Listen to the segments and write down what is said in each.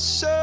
so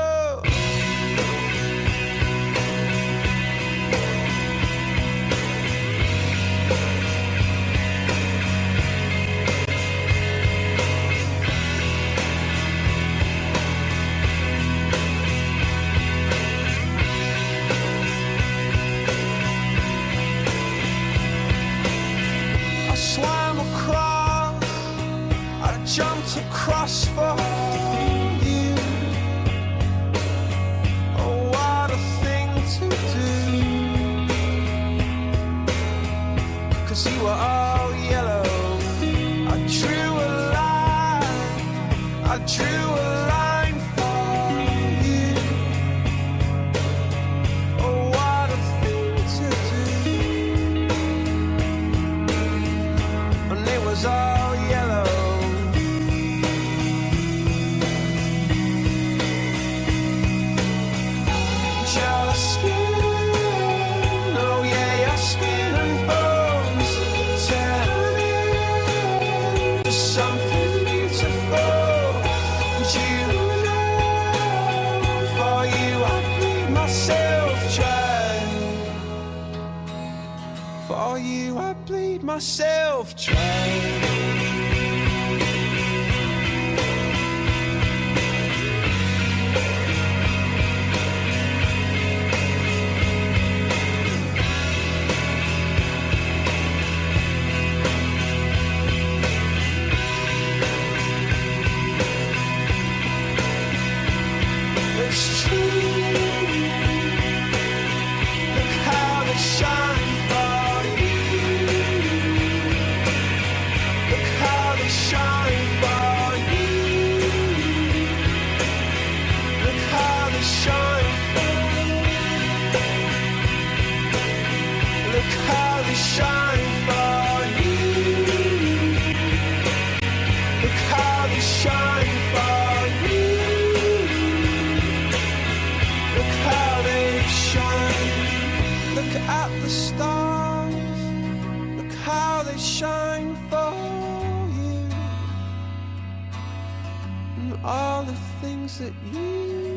shine for you and all the things that you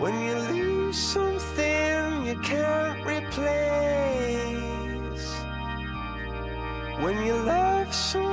When you lose something you can't replace. When you love someone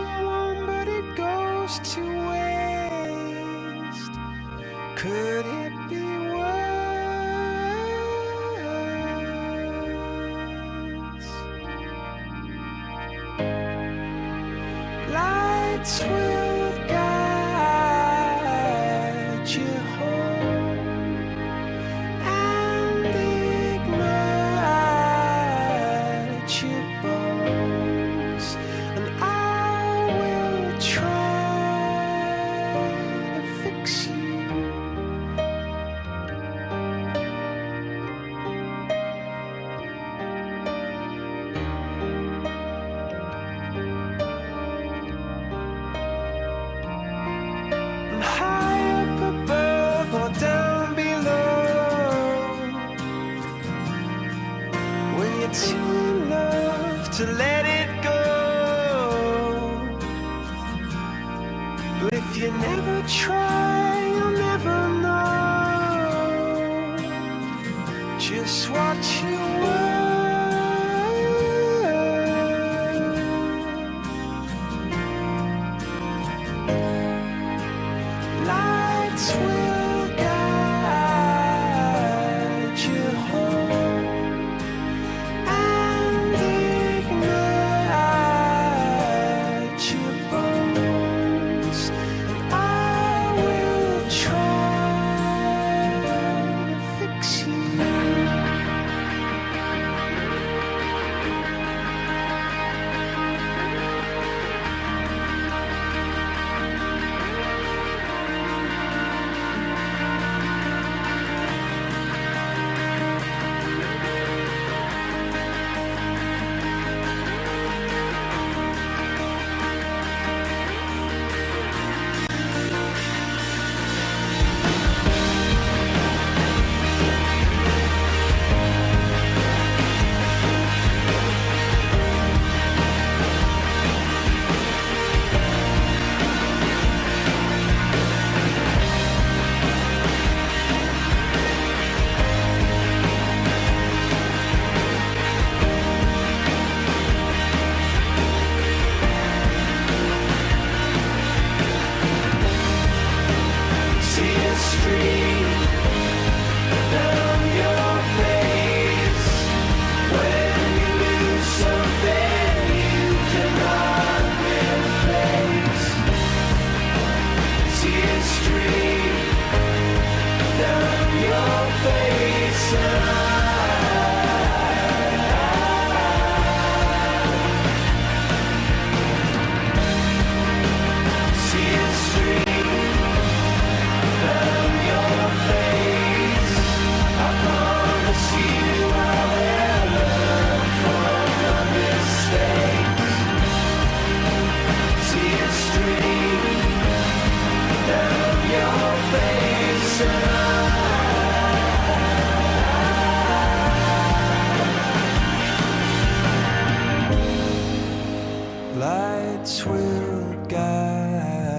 lights will guide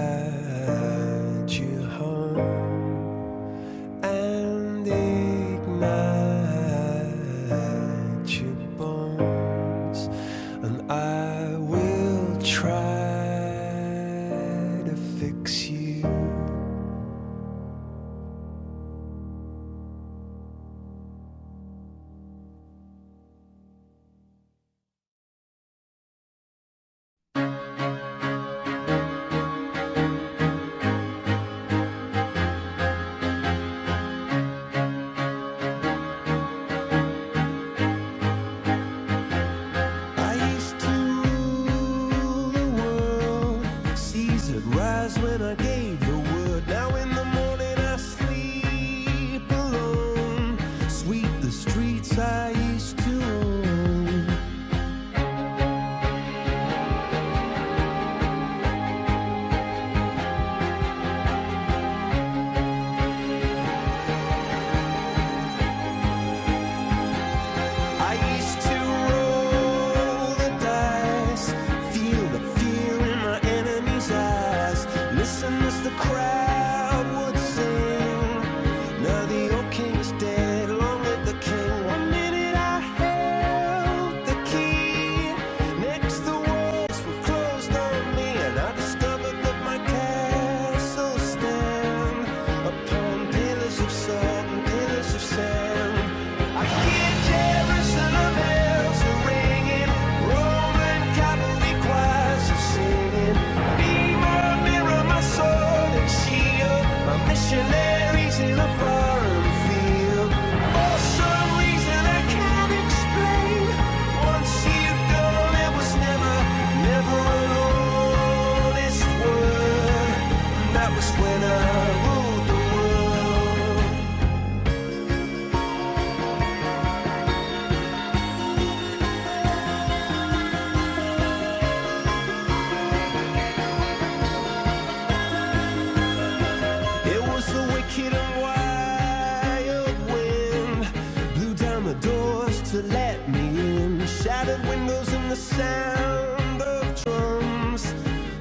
the sound of drums.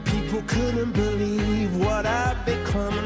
People couldn't believe what I'd become.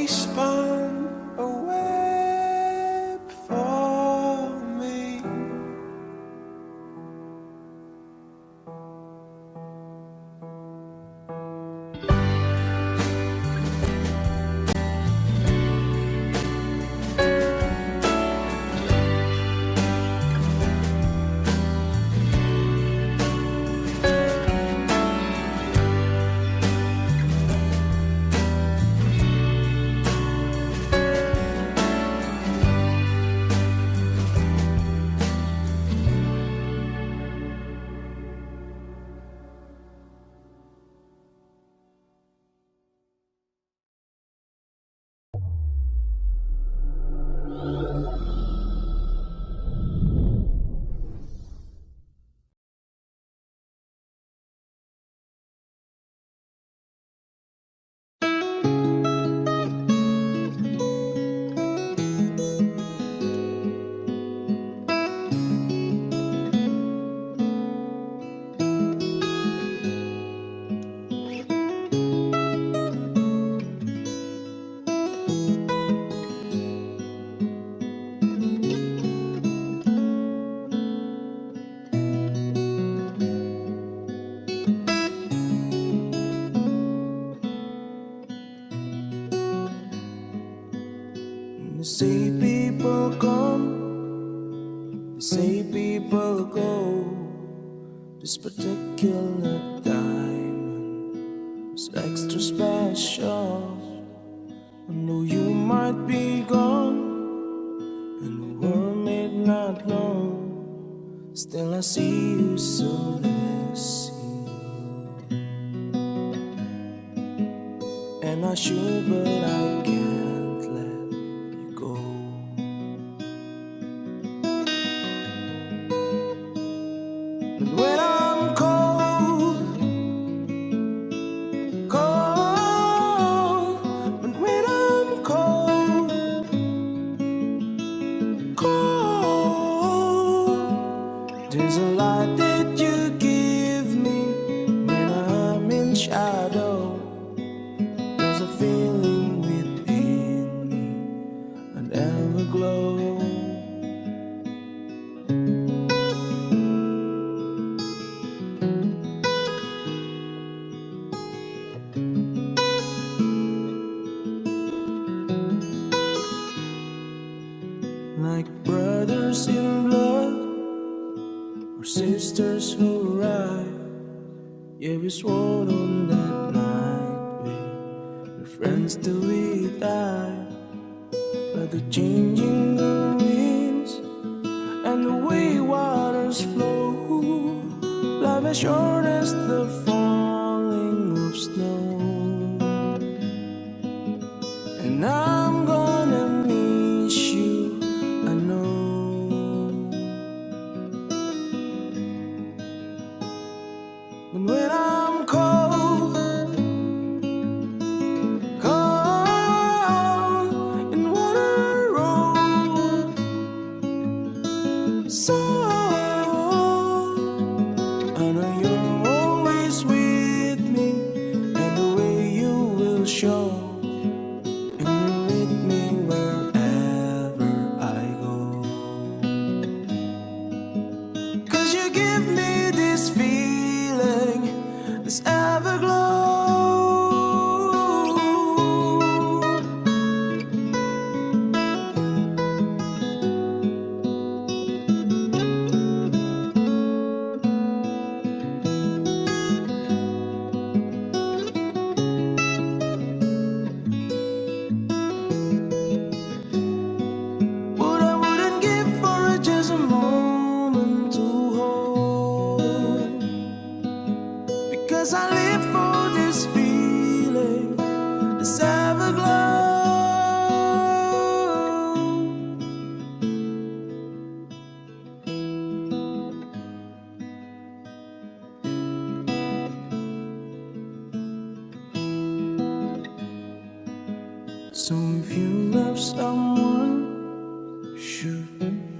They spun This that you give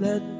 let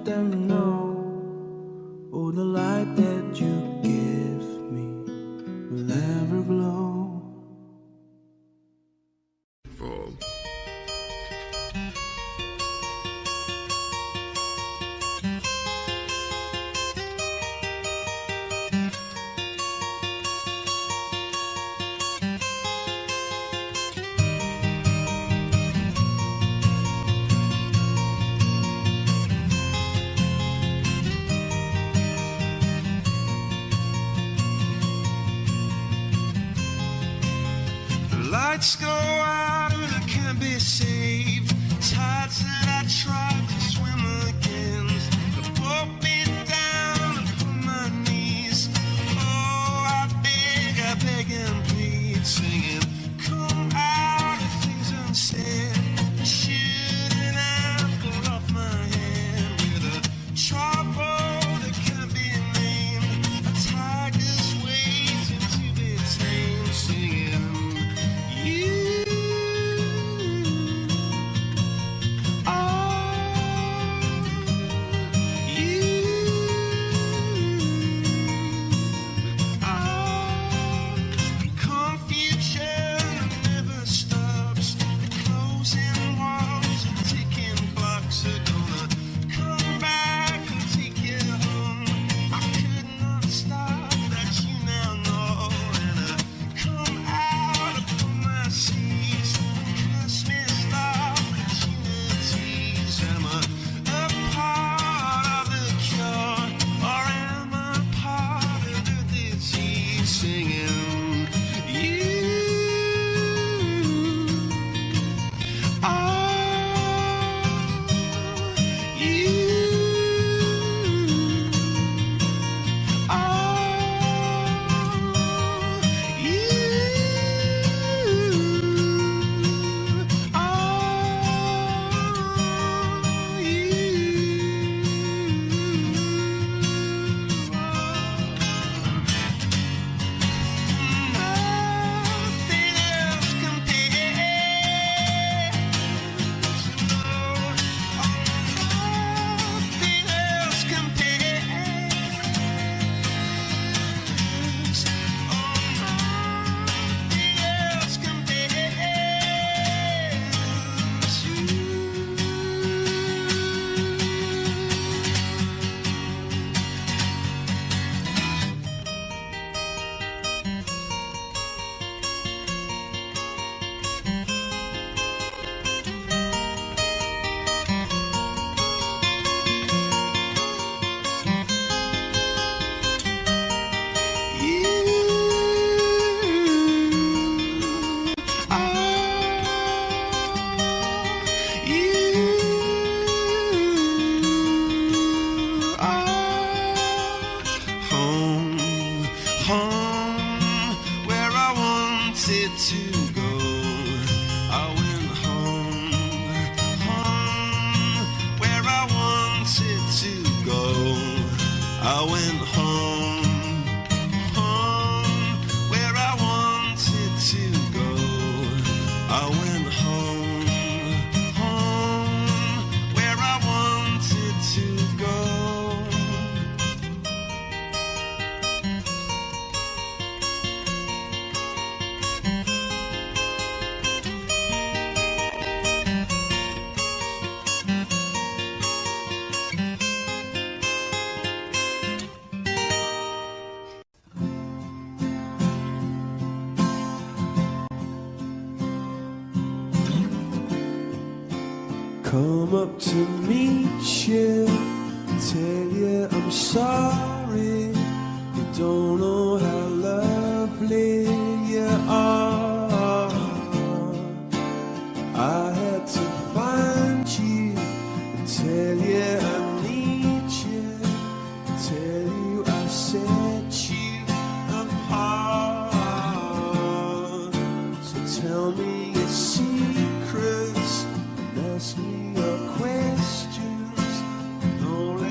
up to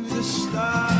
the stars.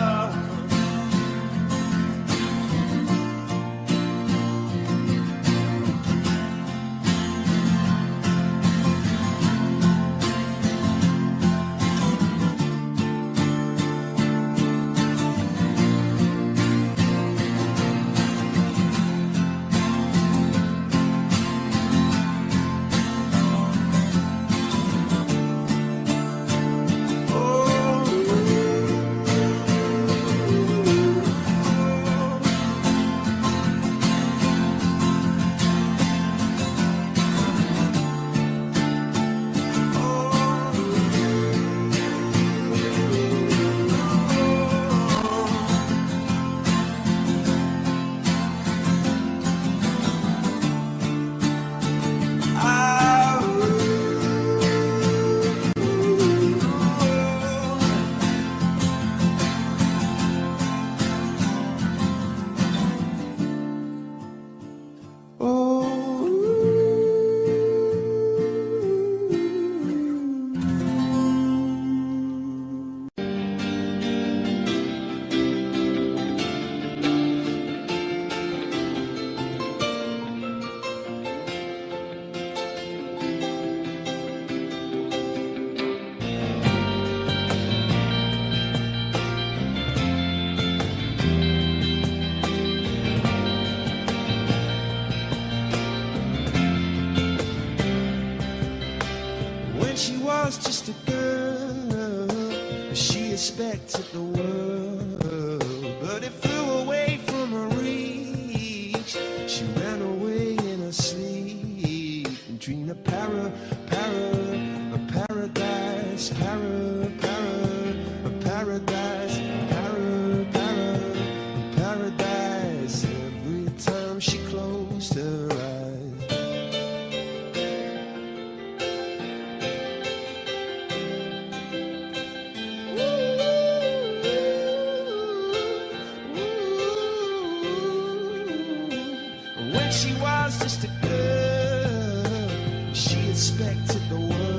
Expected the world,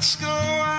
Lights go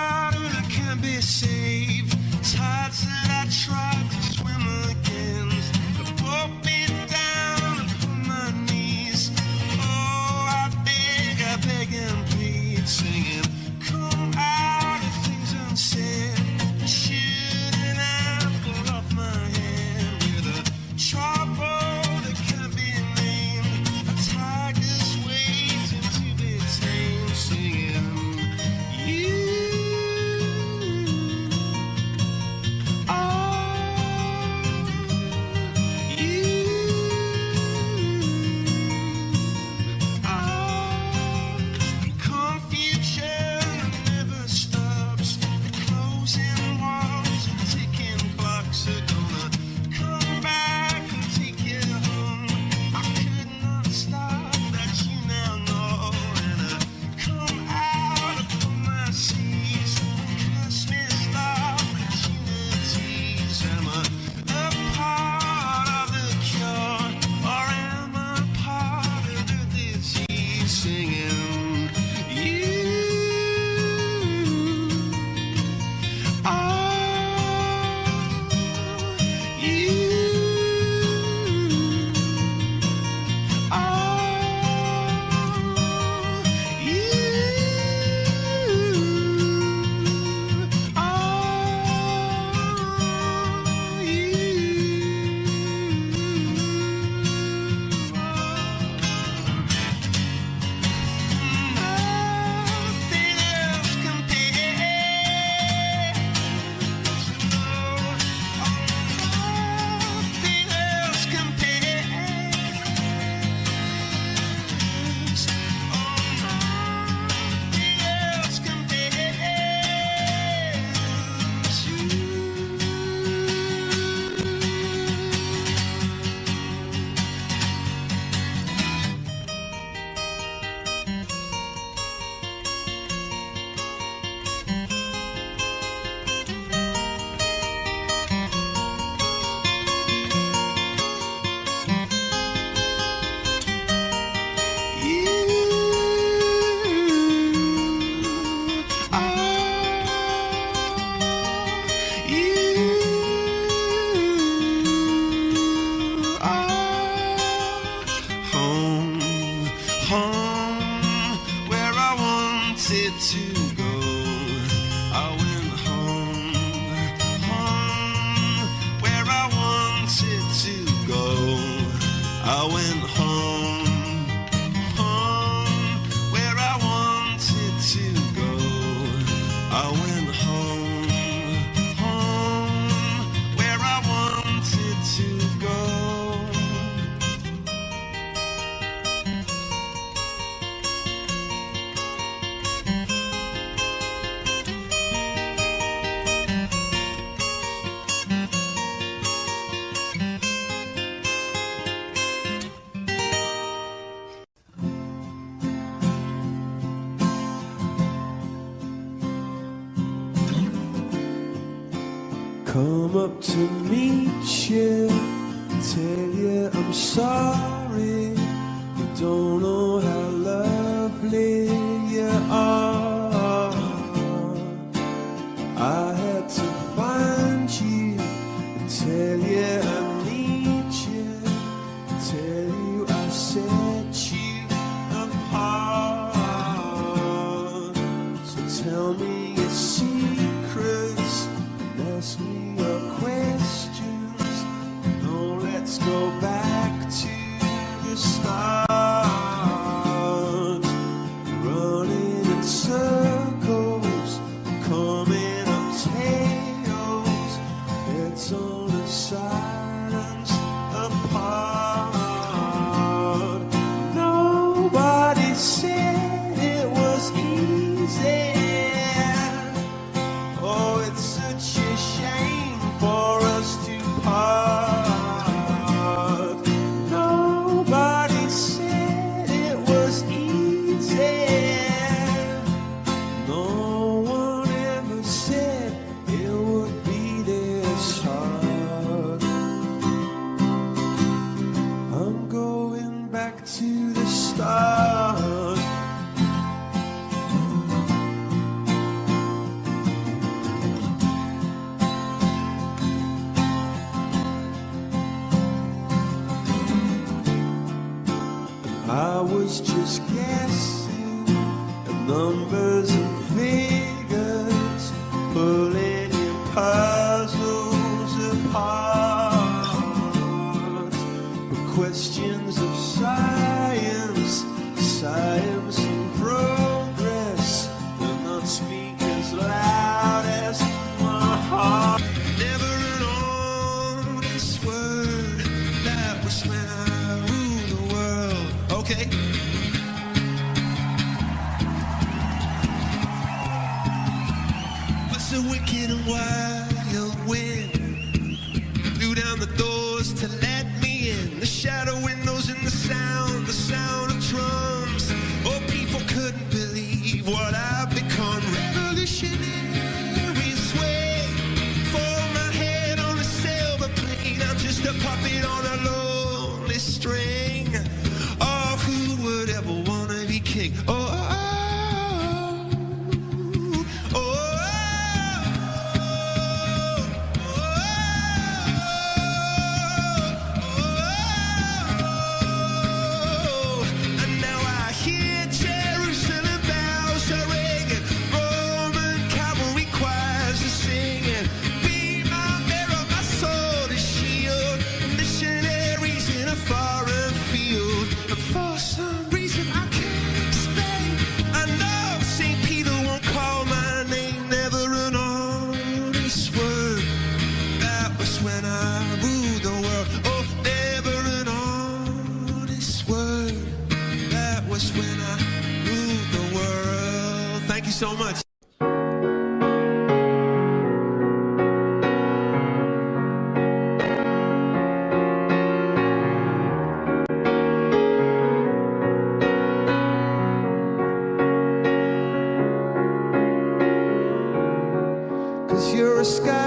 sky,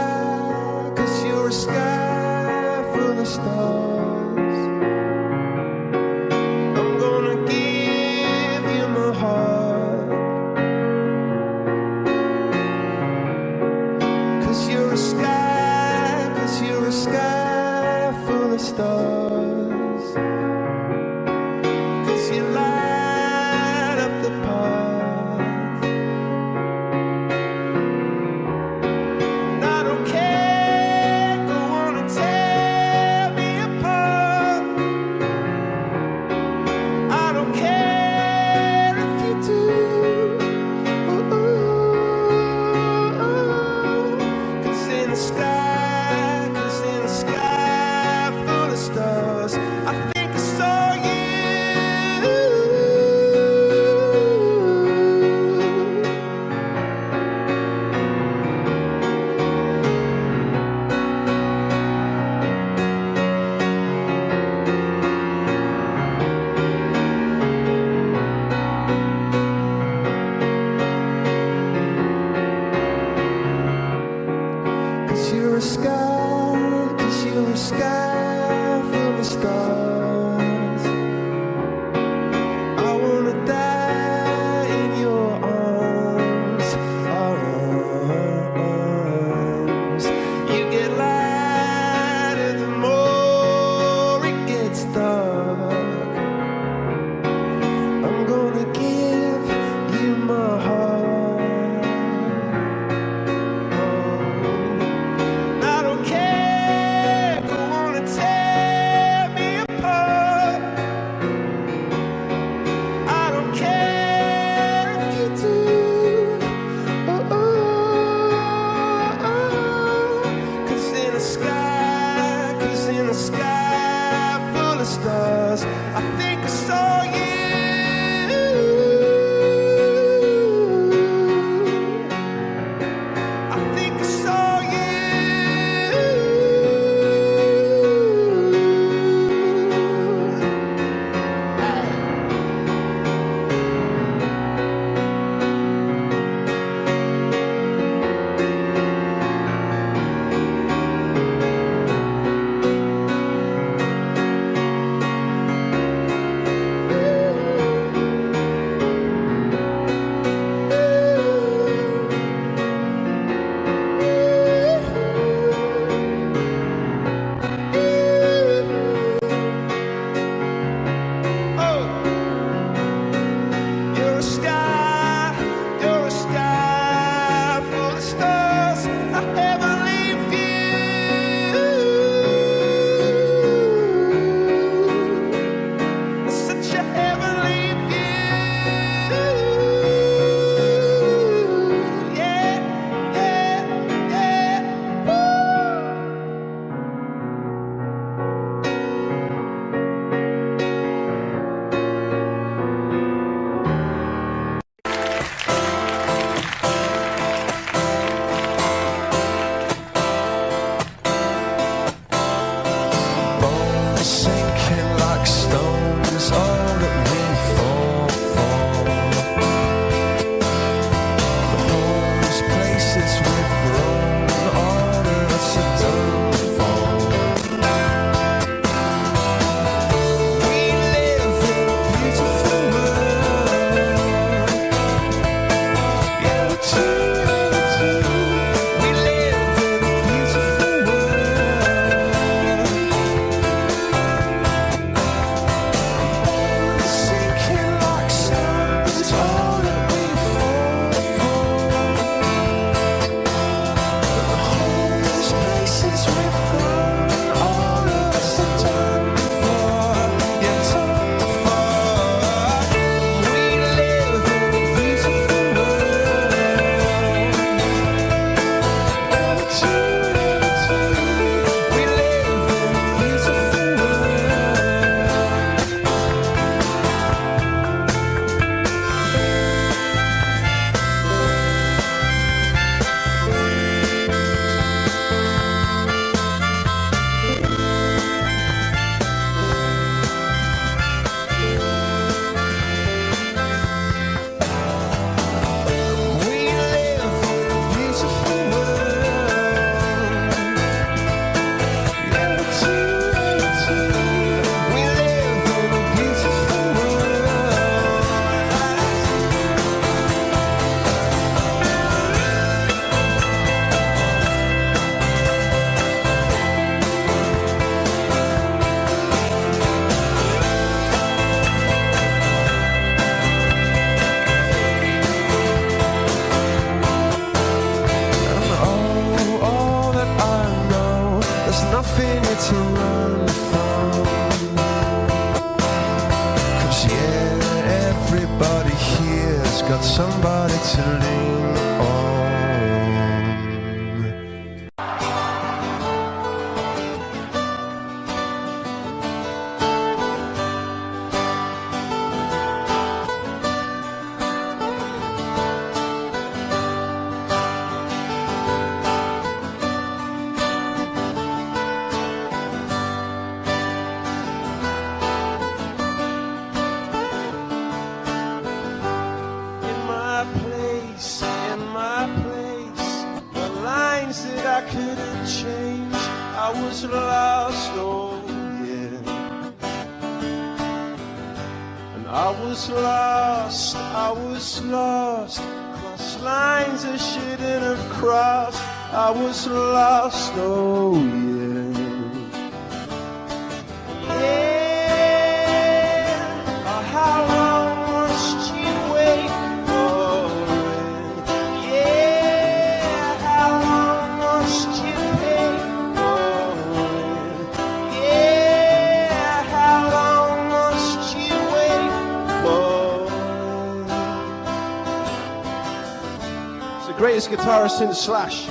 bass guitarist in Slash.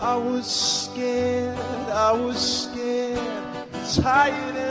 I was scared, I was scared, tired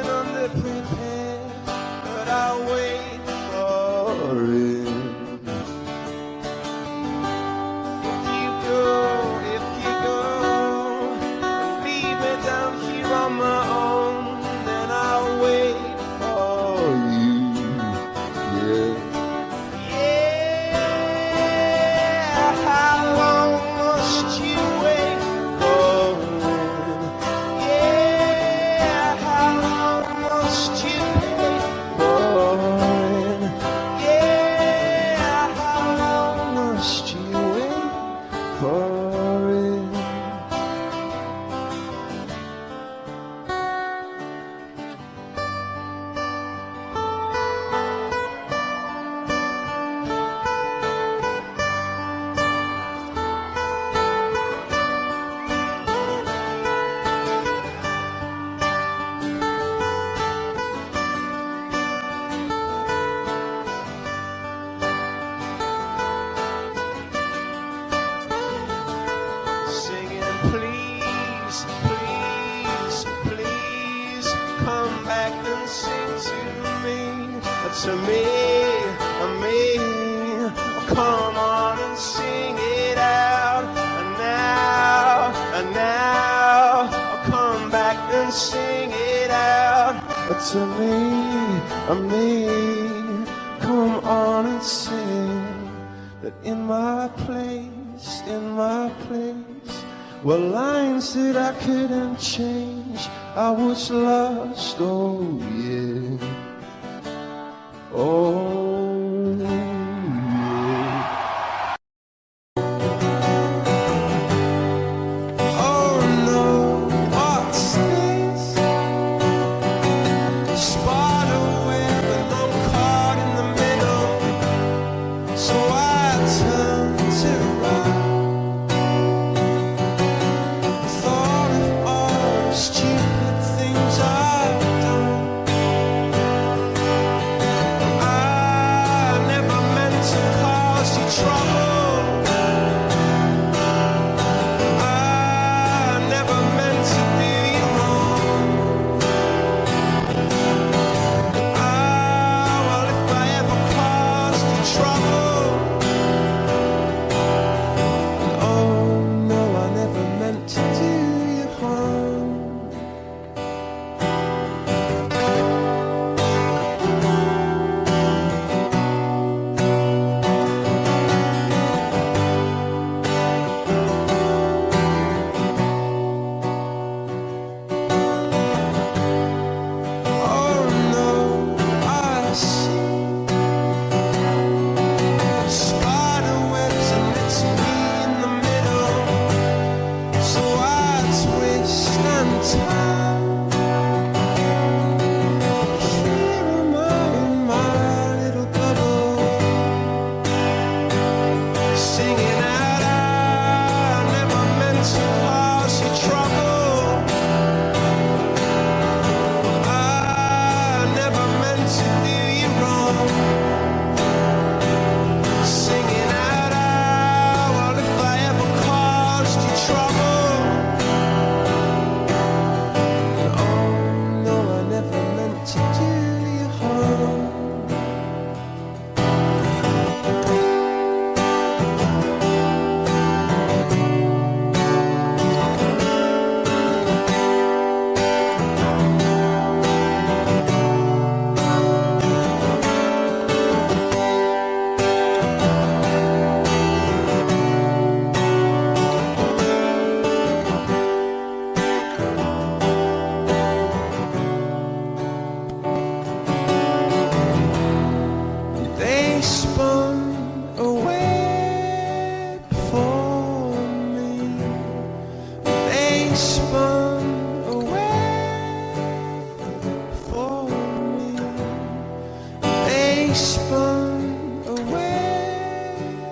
spun a web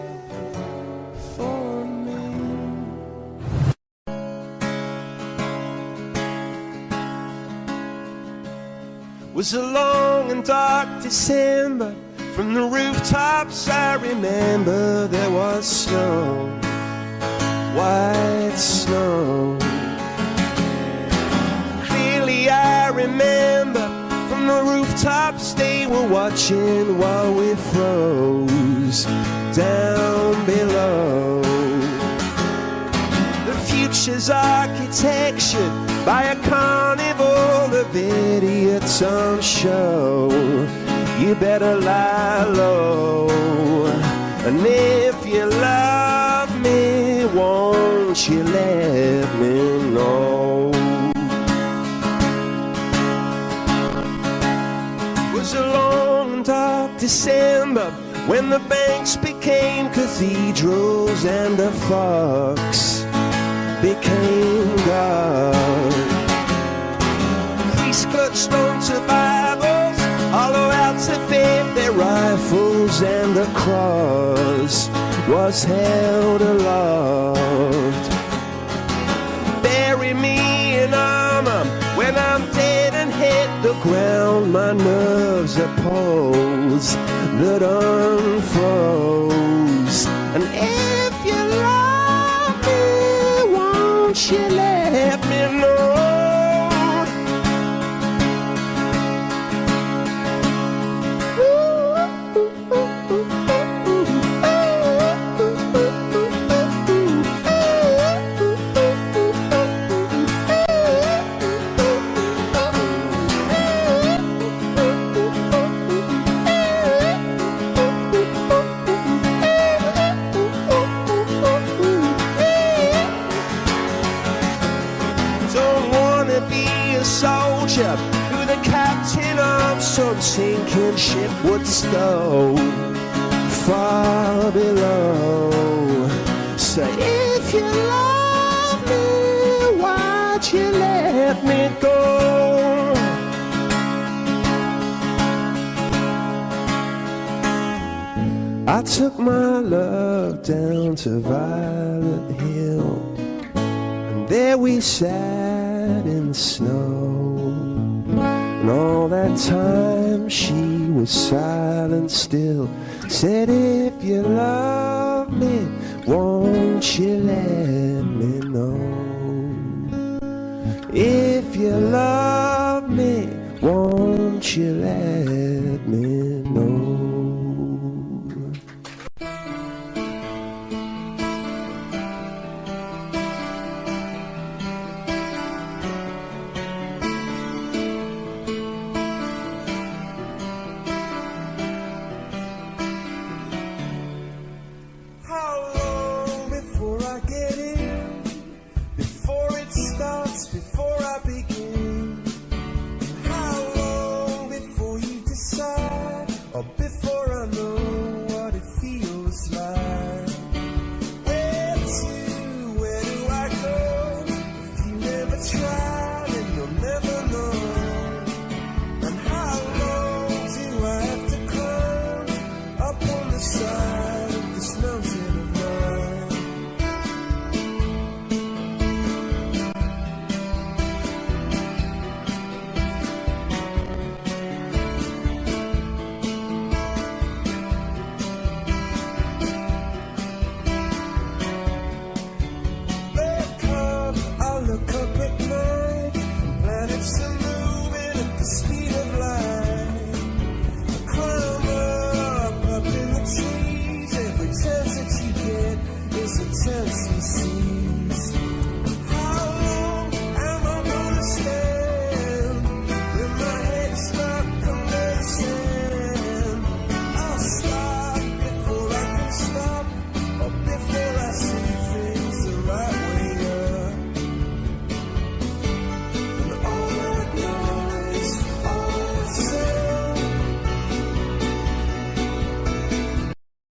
for me. was a long and dark December. From the rooftops, I remember there was snow, white snow. Clearly, I remember the rooftops they were watching while we froze down below. The future's architecture by a carnival of idiots on show. You better lie low. And if you love me, won't you let December when the banks became cathedrals and the fox became God. Priests clutched onto Bibles, hollow out to fit their rifles, and the cross was held aloft. Bury me in armor when I'm the ground. My nerves are poles that unfroze. And if you love me, won't you let sinking ship would stow far below. So if you love me, why'd you let me go? I took my love down to Violet Hill. And there we sat in the snow. And all that time she was silent still. Said, if you love me, won't you let me know? If you love me, won't you let